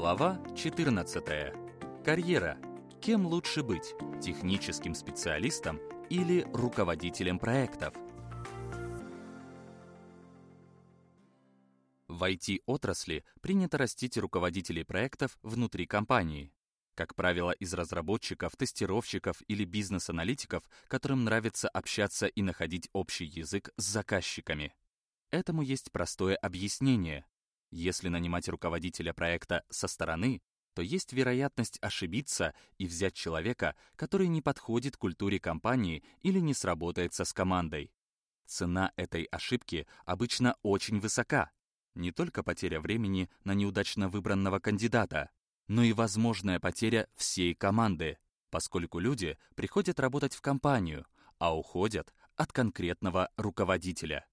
Глава 14. Карьера. Кем лучше быть? Техническим специалистом или руководителем проектов? В IT-отрасли принято растить руководителей проектов внутри компании. Как правило, из разработчиков, тестировщиков или бизнес-аналитиков, которым нравится общаться и находить общий язык с заказчиками. Этому есть простое объяснение. Если нанимать руководителя проекта со стороны, то есть вероятность ошибиться и взять человека, который не подходит культуре компании или не сработается с командой. Цена этой ошибки обычно очень высока. Не только потеря времени на неудачно выбранного кандидата, но и возможная потеря всей команды, поскольку люди приходят работать в компанию, а уходят от конкретного руководителя.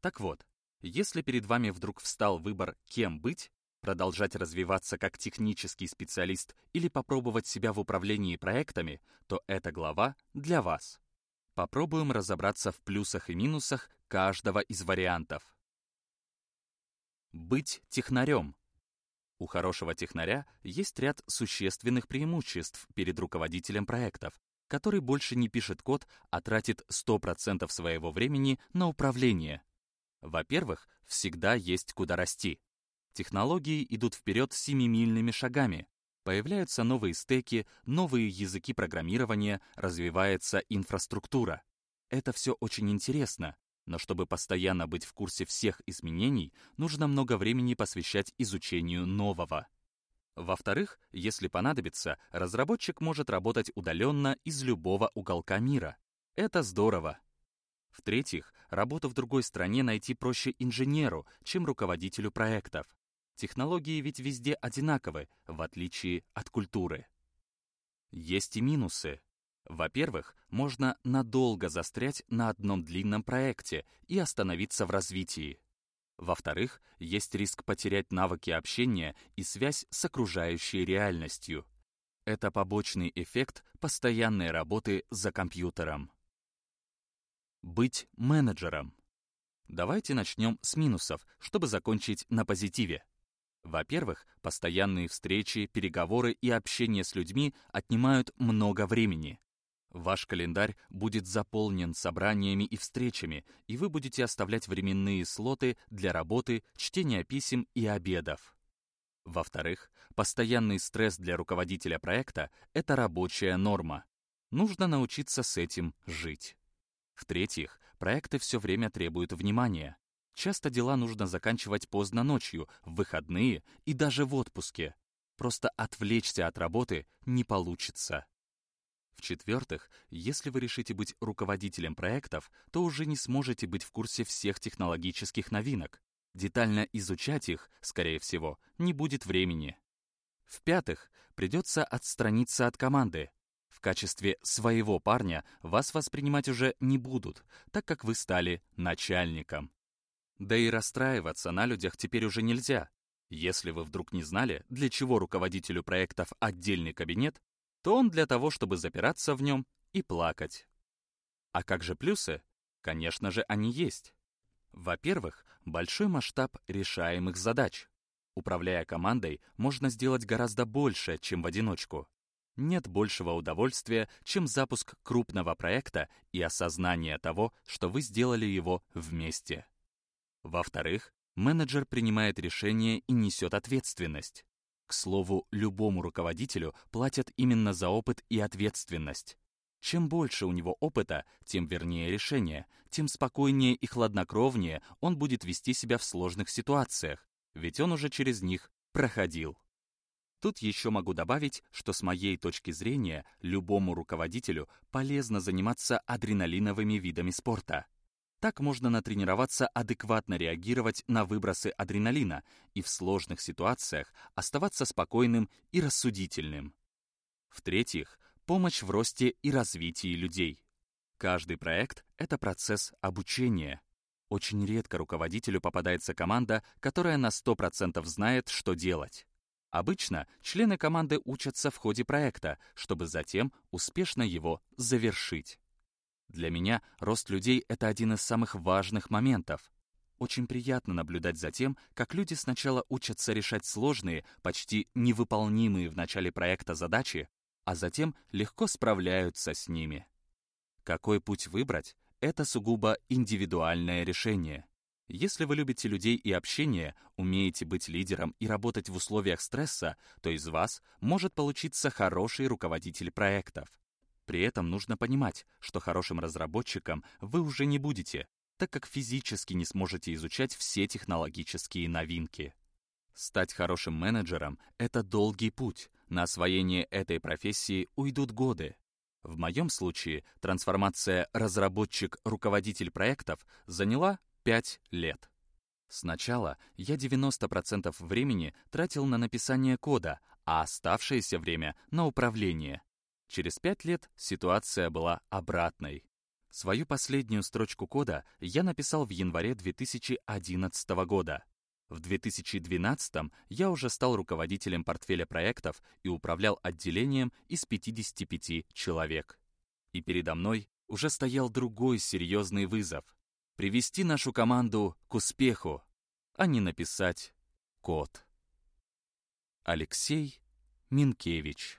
Так вот, если перед вами вдруг встал выбор, кем быть, продолжать развиваться как технический специалист или попробовать себя в управлении проектами, то эта глава для вас. Попробуем разобраться в плюсах и минусах каждого из вариантов. Быть технарем. У хорошего технаря есть ряд существенных преимуществ перед руководителем проектов, который больше не пишет код, а тратит 100% своего времени на управление – во-первых, всегда есть куда расти. Технологии идут вперед семимильными шагами. Появляются новые стеки, новые языки программирования, развивается инфраструктура. Это все очень интересно, но чтобы постоянно быть в курсе всех изменений, нужно много времени посвящать изучению нового. Во-вторых, если понадобится, разработчик может работать удаленно из любого уголка мира. Это здорово. В-третьих, работу в другой стране найти проще инженеру, чем руководителю проектов. Технологии ведь везде одинаковы, в отличие от культуры. Есть и минусы. Во-первых, можно надолго застрять на одном длинном проекте и остановиться в развитии. Во-вторых, есть риск потерять навыки общения и связь с окружающей реальностью. Это побочный эффект постоянной работы за компьютером. Быть менеджером. Давайте начнем с минусов, чтобы закончить на позитиве. Во-первых, постоянные встречи, переговоры и общение с людьми отнимают много времени. Ваш календарь будет заполнен собраниями и встречами, и вы будете оставлять временные слоты для работы, чтения писем и обедов. Во-вторых, постоянный стресс для руководителя проекта — это рабочая норма. Нужно научиться с этим жить. В-третьих, проекты все время требуют внимания. Часто дела нужно заканчивать поздно ночью, в выходные и даже в отпуске. Просто отвлечься от работы не получится. В-четвертых, если вы решите быть руководителем проектов, то уже не сможете быть в курсе всех технологических новинок. Детально изучать их, скорее всего, не будет времени. В-пятых, придется отстраниться от команды, качестве своего парня вас воспринимать уже не будут, так как вы стали начальником. Да и расстраиваться на людях теперь уже нельзя. Если вы вдруг не знали, для чего руководителю проектов отдельный кабинет, то он для того, чтобы запираться в нем и плакать. А как же плюсы? Конечно же, они есть. Во-первых, большой масштаб решаемых задач. Управляя командой, можно сделать гораздо больше, чем в одиночку. Нет большего удовольствия, чем запуск крупного проекта и осознание того, что вы сделали его вместе. Во-вторых, менеджер принимает решение и несет ответственность. К слову, любому руководителю платят именно за опыт и ответственность. Чем больше у него опыта, тем вернее решение, тем спокойнее и хладнокровнее он будет вести себя в сложных ситуациях, ведь он уже через них проходил. Тут еще могу добавить, что с моей точки зрения любому руководителю полезно заниматься адреналиновыми видами спорта. Так можно натренироваться адекватно реагировать на выбросы адреналина и в сложных ситуациях оставаться спокойным и рассудительным. В-третьих, помощь в росте и развитии людей. Каждый проект — это процесс обучения. Очень редко руководителю попадается команда, которая на 100% знает, что делать. Обычно члены команды учатся в ходе проекта, чтобы затем успешно его завершить. Для меня рост людей — это один из самых важных моментов. очень приятно наблюдать за тем, как люди сначала учатся решать сложные, почти невыполнимые в начале проекта задачи, а затем легко справляются с ними. Какой путь выбрать — это сугубо индивидуальное решение. Если вы любите людей и общение, умеете быть лидером и работать в условиях стресса, то из вас может получиться хороший руководитель проектов. При этом нужно понимать, что хорошим разработчиком вы уже не будете, так как физически не сможете изучать все технологические новинки. Стать хорошим менеджером — это долгий путь. На освоение этой профессии уйдут годы. В моем случае трансформация разработчик-руководитель проектов заняла 5 лет. Сначала я 90% времени тратил на написание кода, а оставшееся время — на управление. Через 5 лет ситуация была обратной. Свою последнюю строчку кода я написал в январе 2011 года. В 2012 я уже стал руководителем портфеля проектов и управлял отделением из 55 человек. И передо мной уже стоял другой серьезный вызов — привести нашу команду к успеху, а не написать код. Алексей Минкевич